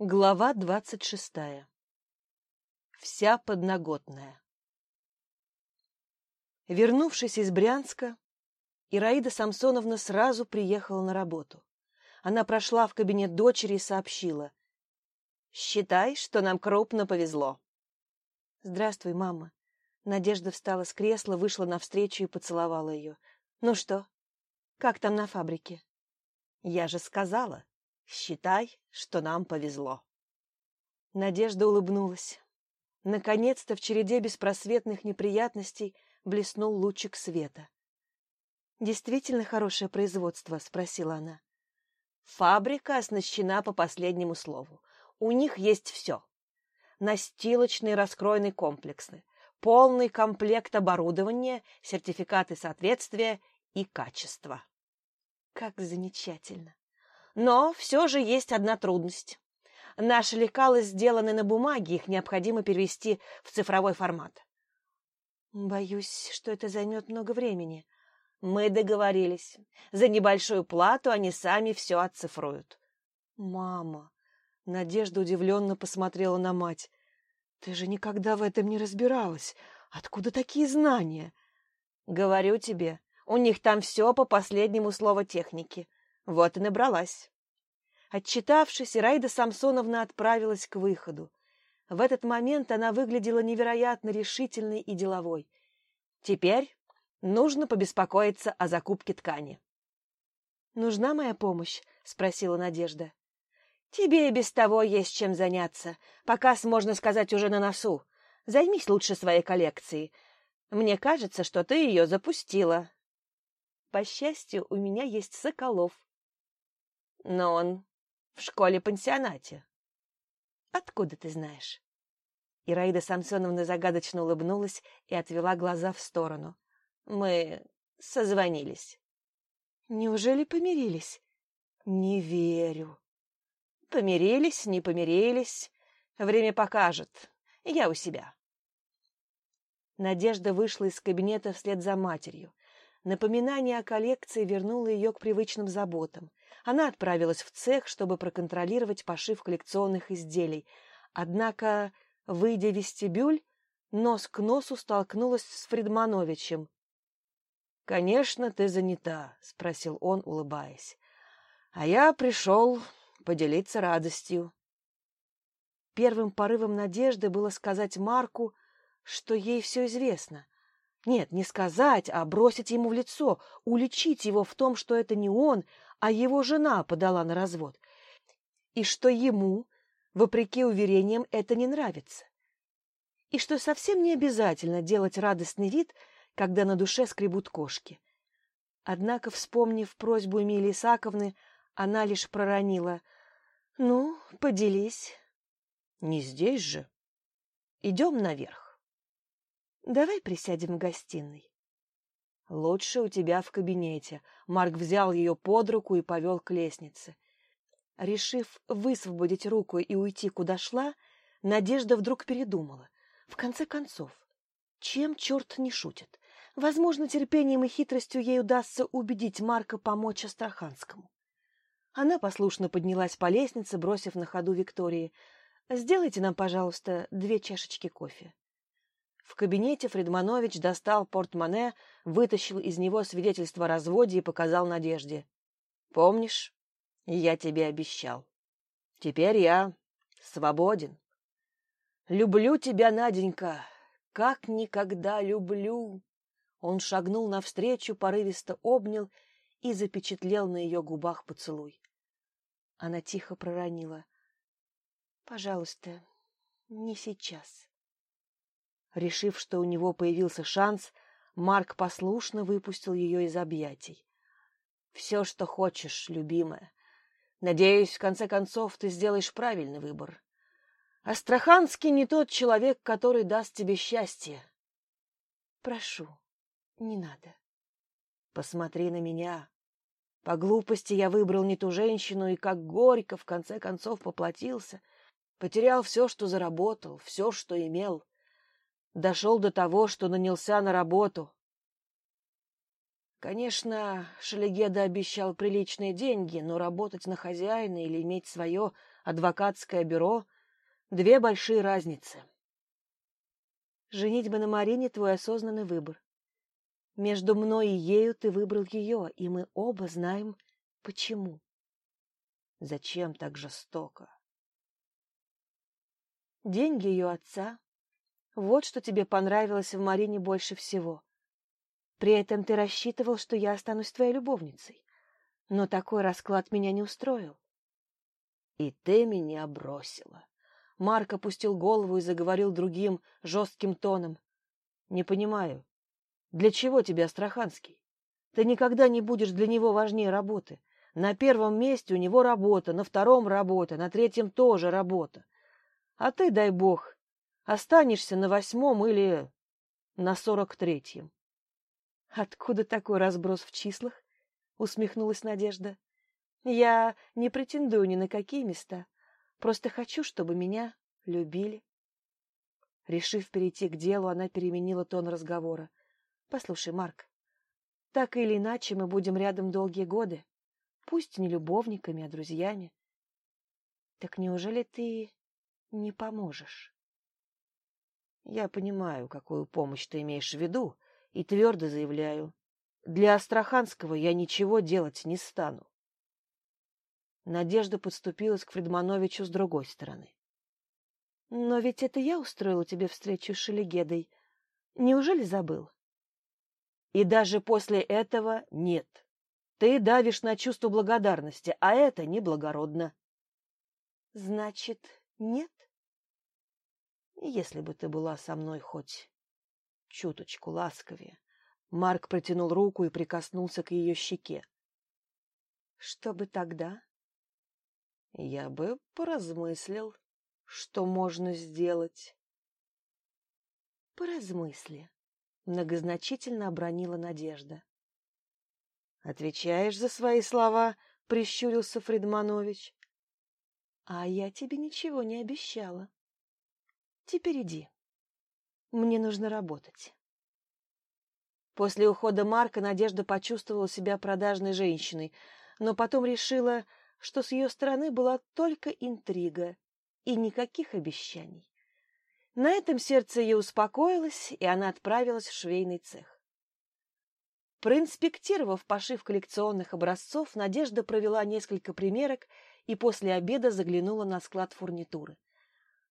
Глава двадцать шестая. Вся подноготная. Вернувшись из Брянска, Ираида Самсоновна сразу приехала на работу. Она прошла в кабинет дочери и сообщила. «Считай, что нам крупно повезло». «Здравствуй, мама». Надежда встала с кресла, вышла навстречу и поцеловала ее. «Ну что, как там на фабрике?» «Я же сказала, Считай, что нам повезло. Надежда улыбнулась. Наконец-то в череде беспросветных неприятностей блеснул лучик света. «Действительно хорошее производство?» — спросила она. «Фабрика оснащена по последнему слову. У них есть все. Настилочные раскроенные комплексы, полный комплект оборудования, сертификаты соответствия и качества». «Как замечательно!» Но все же есть одна трудность. Наши лекалы сделаны на бумаге, их необходимо перевести в цифровой формат. Боюсь, что это займет много времени. Мы договорились. За небольшую плату они сами все оцифруют. Мама, Надежда удивленно посмотрела на мать. Ты же никогда в этом не разбиралась. Откуда такие знания? Говорю тебе, у них там все по последнему слову техники. Вот и набралась. Отчитавшись, Ираида Самсоновна отправилась к выходу. В этот момент она выглядела невероятно решительной и деловой. Теперь нужно побеспокоиться о закупке ткани. «Нужна моя помощь?» — спросила Надежда. «Тебе и без того есть чем заняться. Показ, можно сказать, уже на носу. Займись лучше своей коллекцией. Мне кажется, что ты ее запустила». «По счастью, у меня есть Соколов», но он в школе-пансионате. Откуда ты знаешь? Ираида Самсоновна загадочно улыбнулась и отвела глаза в сторону. Мы созвонились. Неужели помирились? Не верю. Помирились, не помирились. Время покажет. Я у себя. Надежда вышла из кабинета вслед за матерью. Напоминание о коллекции вернуло ее к привычным заботам. Она отправилась в цех, чтобы проконтролировать пошив коллекционных изделий. Однако, выйдя в вестибюль, нос к носу столкнулась с Фридмановичем. — Конечно, ты занята, — спросил он, улыбаясь. — А я пришел поделиться радостью. Первым порывом надежды было сказать Марку, что ей все известно — нет, не сказать, а бросить ему в лицо, уличить его в том, что это не он, а его жена подала на развод. И что ему, вопреки уверениям, это не нравится. И что совсем не обязательно делать радостный вид, когда на душе скребут кошки. Однако, вспомнив просьбу Эмилии Исаковны, она лишь проронила. — Ну, поделись. — Не здесь же. Идем наверх. Давай присядем в гостиной. Лучше у тебя в кабинете. Марк взял ее под руку и повел к лестнице. Решив высвободить руку и уйти, куда шла, Надежда вдруг передумала. В конце концов, чем черт не шутит? Возможно, терпением и хитростью ей удастся убедить Марка помочь Астраханскому. Она послушно поднялась по лестнице, бросив на ходу Виктории. «Сделайте нам, пожалуйста, две чашечки кофе». В кабинете Фредманович достал портмоне, вытащил из него свидетельство о разводе и показал Надежде. «Помнишь, я тебе обещал. Теперь я свободен. Люблю тебя, Наденька, как никогда люблю!» Он шагнул навстречу, порывисто обнял и запечатлел на ее губах поцелуй. Она тихо проронила. «Пожалуйста, не сейчас». Решив, что у него появился шанс, Марк послушно выпустил ее из объятий. «Все, что хочешь, любимая. Надеюсь, в конце концов, ты сделаешь правильный выбор. Астраханский не тот человек, который даст тебе счастье. Прошу, не надо. Посмотри на меня. По глупости я выбрал не ту женщину и как горько, в конце концов, поплатился. Потерял все, что заработал, все, что имел дошел до того, что нанялся на работу. Конечно, Шелегеда обещал приличные деньги, но работать на хозяина или иметь свое адвокатское бюро — две большие разницы. Женитьба на Марине — твой осознанный выбор. Между мной и ею ты выбрал ее, и мы оба знаем, почему. Зачем так жестоко? Деньги ее отца. Вот что тебе понравилось в Марине больше всего. При этом ты рассчитывал, что я останусь твоей любовницей. Но такой расклад меня не устроил. И ты меня бросила. Марк опустил голову и заговорил другим, жестким тоном. Не понимаю, для чего тебе Астраханский? Ты никогда не будешь для него важнее работы. На первом месте у него работа, на втором работа, на третьем тоже работа. А ты, дай бог, останешься на восьмом или на сорок третьем. — Откуда такой разброс в числах? — усмехнулась Надежда. — Я не претендую ни на какие места. Просто хочу, чтобы меня любили. Решив перейти к делу, она переменила тон разговора. — Послушай, Марк, так или иначе мы будем рядом долгие годы. Пусть не любовниками, а друзьями. Так неужели ты не поможешь? Я понимаю, какую помощь ты имеешь в виду, и твердо заявляю, для Астраханского я ничего делать не стану. Надежда подступилась к Фредмановичу с другой стороны. — Но ведь это я устроила тебе встречу с Шелегедой. Неужели забыл? — И даже после этого нет. Ты давишь на чувство благодарности, а это неблагородно. — Значит, нет? Если бы ты была со мной хоть чуточку ласковее. Марк протянул руку и прикоснулся к ее щеке. — Что бы тогда? — Я бы поразмыслил, что можно сделать. — Поразмысли, — многозначительно обронила Надежда. Отвечаешь за свои слова? — прищурился Фредманович. — А я тебе ничего не обещала. Теперь иди. Мне нужно работать. После ухода Марка Надежда почувствовала себя продажной женщиной, но потом решила, что с ее стороны была только интрига и никаких обещаний. На этом сердце ее успокоилось, и она отправилась в швейный цех. Проинспектировав пошив коллекционных образцов, Надежда провела несколько примерок и после обеда заглянула на склад фурнитуры.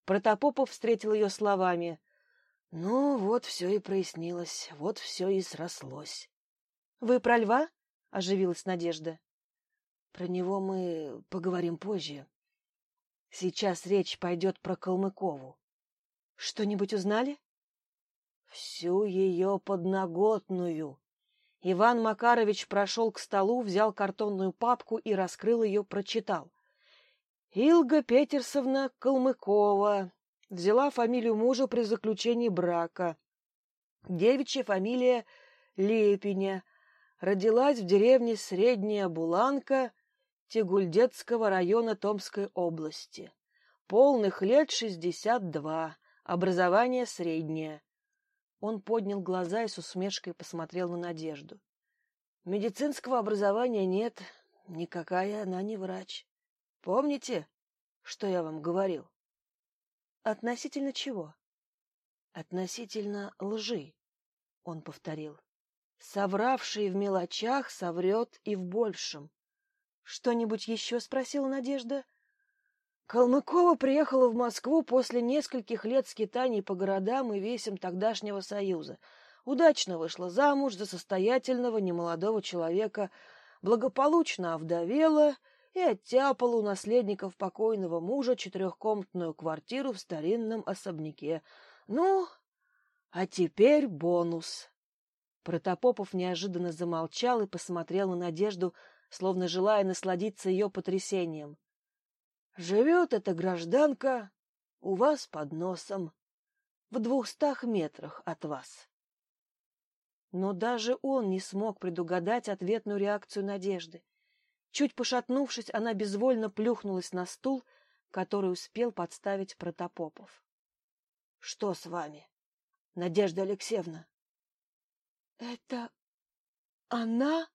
Протопопов встретил ее словами. — Ну, вот все и прояснилось, вот все и срослось. — Вы про льва? — оживилась Надежда. — Про него мы поговорим позже. Сейчас речь пойдет про Калмыкову. — Что-нибудь узнали? — Всю ее подноготную. Иван Макарович прошел к столу, взял картонную папку и раскрыл ее, прочитал. Илга Петерсовна Калмыкова взяла фамилию мужа при заключении брака. Девичья фамилия Лепиня. Родилась в деревне Средняя Буланка Тегульдетского района Томской области. Полных лет шестьдесят два. Образование среднее. Он поднял глаза и с усмешкой посмотрел на Надежду. Медицинского образования нет, никакая она не врач. Помните, что я вам говорил? Относительно чего? Относительно лжи, он повторил. Совравший в мелочах соврет и в большем. Что-нибудь еще спросила Надежда? Калмыкова приехала в Москву после нескольких лет скитаний по городам и весям тогдашнего Союза. Удачно вышла замуж за состоятельного немолодого человека, благополучно овдовела и оттяпала у наследников покойного мужа четырехкомнатную квартиру в старинном особняке. Ну, а теперь бонус. Протопопов неожиданно замолчал и посмотрел на Надежду, словно желая насладиться ее потрясением. Живет эта гражданка у вас под носом, в двухстах метрах от вас. Но даже он не смог предугадать ответную реакцию Надежды. Чуть пошатнувшись, она безвольно плюхнулась на стул, который успел подставить Протопопов. — Что с вами, Надежда Алексеевна? — Это она?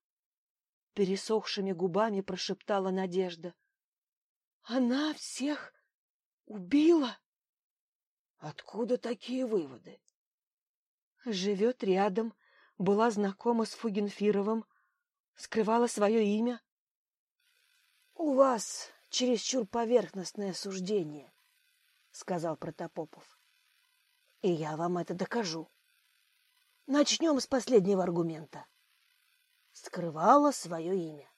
— пересохшими губами прошептала Надежда. Она всех убила? Откуда такие выводы? Живет рядом, была знакома с Фугенфировым, скрывала свое имя. У вас чересчур поверхностное суждение, сказал Протопопов. И я вам это докажу. Начнем с последнего аргумента. Скрывала свое имя.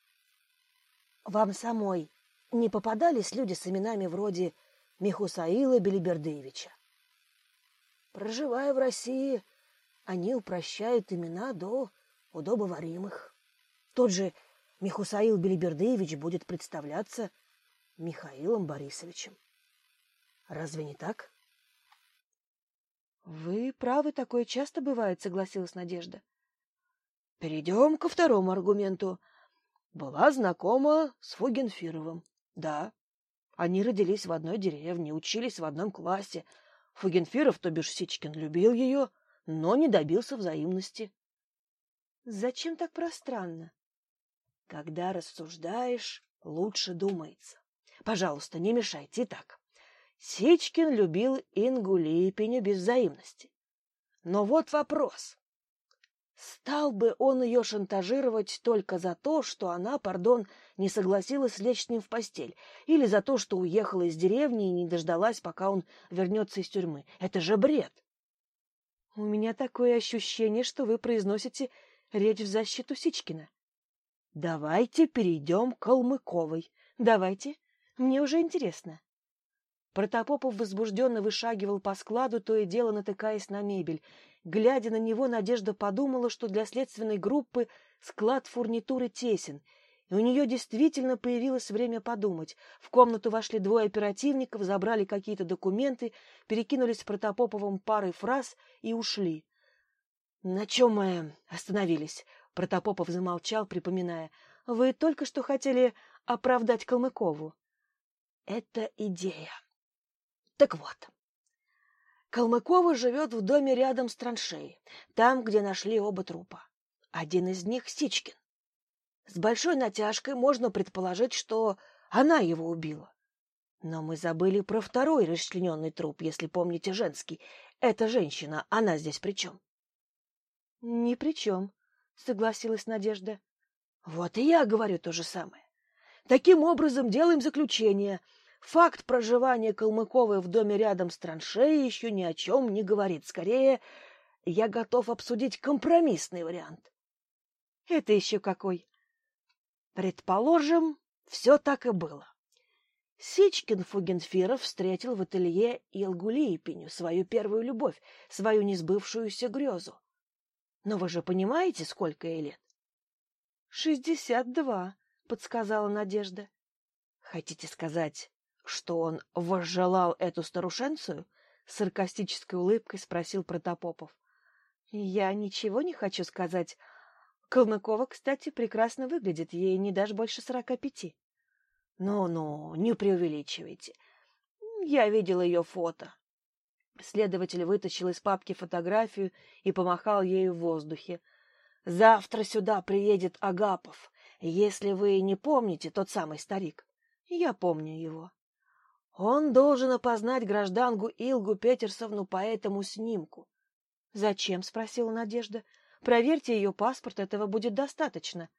Вам самой не попадались люди с именами вроде Михусаила Белибердыевича? Проживая в России, они упрощают имена до удобоваримых. Тот же Михусаил Белибердыевич будет представляться Михаилом Борисовичем. Разве не так? — Вы правы, такое часто бывает, — согласилась Надежда. — Перейдем ко второму аргументу. Была знакома с Фугенфировым. Да, они родились в одной деревне, учились в одном классе. Фугенфиров, то бишь Сичкин, любил ее, но не добился взаимности. — Зачем так пространно? — Когда рассуждаешь, лучше думается. Пожалуйста, не мешайте. так. Сичкин любил Ингу Липиню без взаимности. Но вот вопрос. Стал бы он ее шантажировать только за то, что она, пардон, не согласилась лечь с ним в постель, или за то, что уехала из деревни и не дождалась, пока он вернется из тюрьмы? Это же бред! У меня такое ощущение, что вы произносите речь в защиту Сичкина. Давайте перейдем к Калмыковой. Давайте. Мне уже интересно. Протопопов возбужденно вышагивал по складу, то и дело натыкаясь на мебель. Глядя на него, Надежда подумала, что для следственной группы склад фурнитуры тесен, и у нее действительно появилось время подумать. В комнату вошли двое оперативников, забрали какие-то документы, перекинулись с Протопоповым парой фраз и ушли. — На чем мы остановились? — Протопопов замолчал, припоминая. — Вы только что хотели оправдать Калмыкову. — Это идея. Так вот, Калмыкова живет в доме рядом с траншеей, там, где нашли оба трупа. Один из них — Сичкин. С большой натяжкой можно предположить, что она его убила. Но мы забыли про второй расчлененный труп, если помните женский. Эта женщина, она здесь при чем? — Ни при чем, — согласилась Надежда. — Вот и я говорю то же самое. Таким образом, делаем заключение — Факт проживания Калмыковой в доме рядом с траншеей еще ни о чем не говорит. Скорее, я готов обсудить компромиссный вариант. Это еще какой? Предположим, все так и было. Сичкин Фугенфиров встретил в ателье Илгу Липеню, свою первую любовь, свою несбывшуюся грезу. Но вы же понимаете, сколько ей лет? — Шестьдесят два, — подсказала Надежда. — Хотите сказать, что он возжелал эту старушенцию? С саркастической улыбкой спросил Протопопов. Я ничего не хочу сказать. Калмыкова, кстати, прекрасно выглядит, ей не даже больше сорока пяти. Ну-ну, не преувеличивайте. Я видел ее фото. Следователь вытащил из папки фотографию и помахал ею в воздухе. Завтра сюда приедет Агапов. Если вы не помните, тот самый старик. Я помню его. Он должен опознать гражданку Илгу Петерсовну по этому снимку. — Зачем? — спросила Надежда. — Проверьте ее паспорт, этого будет достаточно.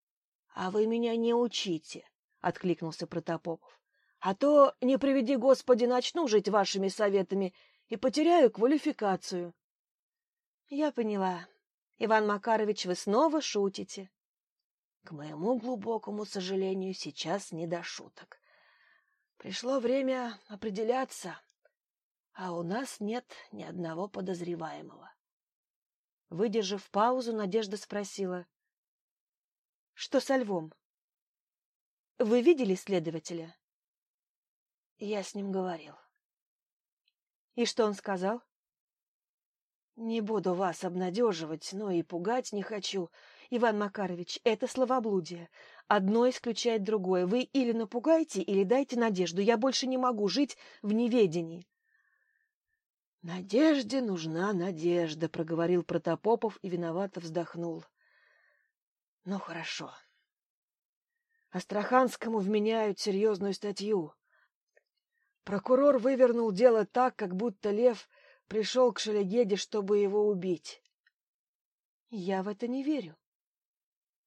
— А вы меня не учите, — откликнулся Протопопов. — А то, не приведи Господи, начну жить вашими советами и потеряю квалификацию. — Я поняла. Иван Макарович, вы снова шутите. — К моему глубокому сожалению, сейчас не до шуток. Пришло время определяться, а у нас нет ни одного подозреваемого. Выдержав паузу, Надежда спросила. — Что со львом? — Вы видели следователя? — Я с ним говорил. — И что он сказал? — Не буду вас обнадеживать, но и пугать не хочу. Иван Макарович, это словоблудие. Одно исключает другое. Вы или напугаете, или дайте надежду. Я больше не могу жить в неведении. — Надежде нужна надежда, — проговорил Протопопов и виновато вздохнул. — Ну, хорошо. Астраханскому вменяют серьезную статью Прокурор вывернул дело так, как будто лев пришел к Шелегеде, чтобы его убить. Я в это не верю.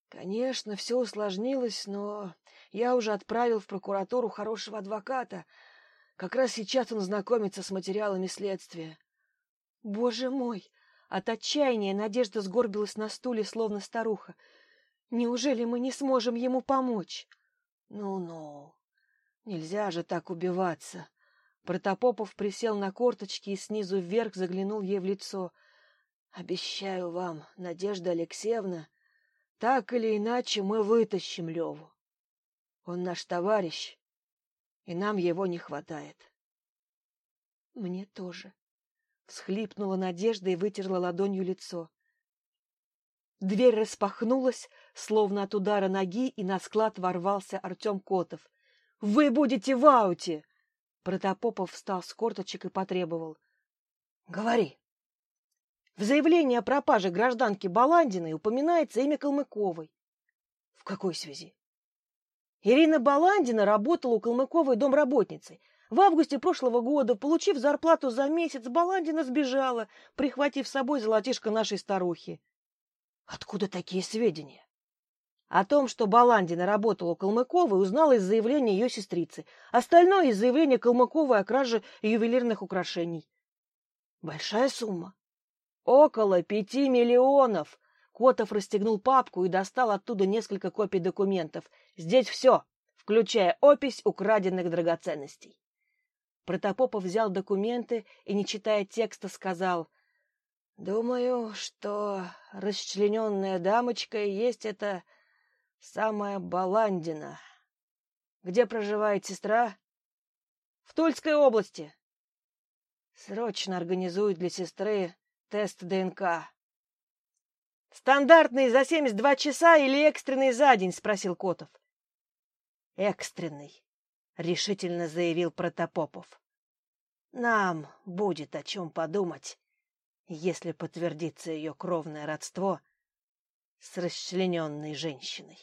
Конечно, все усложнилось, но я уже отправил в прокуратуру хорошего адвоката. Как раз сейчас он знакомится с материалами следствия. Боже мой! От отчаяния Надежда сгорбилась на стуле, словно старуха. Неужели мы не сможем ему помочь? Ну-ну, нельзя же так убиваться. Протопопов присел на корточки и снизу вверх заглянул ей в лицо. Обещаю вам, Надежда Алексеевна, так или иначе мы вытащим Леву. Он наш товарищ, и нам его не хватает. Мне тоже. Всхлипнула Надежда и вытерла ладонью лицо. Дверь распахнулась, словно от удара ноги, и на склад ворвался Артем Котов. — Вы будете в ауте! Протопопов встал с корточек и потребовал. — Говори. В заявлении о пропаже гражданки Баландиной упоминается имя Калмыковой. — В какой связи? Ирина Баландина работала у Калмыковой домработницей. В августе прошлого года, получив зарплату за месяц, Баландина сбежала, прихватив с собой золотишко нашей старухи. Откуда такие сведения? О том, что Баландина работала у Калмыковой, узнала из заявления ее сестрицы. Остальное из заявления Калмыковой о краже ювелирных украшений. Большая сумма. Около пяти миллионов. Котов расстегнул папку и достал оттуда несколько копий документов. Здесь все, включая опись украденных драгоценностей. Протопопов взял документы и, не читая текста, сказал — Думаю, что расчлененная дамочка и есть эта самая Баландина. Где проживает сестра? В Тульской области. Срочно организуют для сестры тест ДНК. Стандартный за 72 часа или экстренный за день, спросил Котов. Экстренный, решительно заявил Протопопов. Нам будет о чем подумать если подтвердится ее кровное родство с расчлененной женщиной.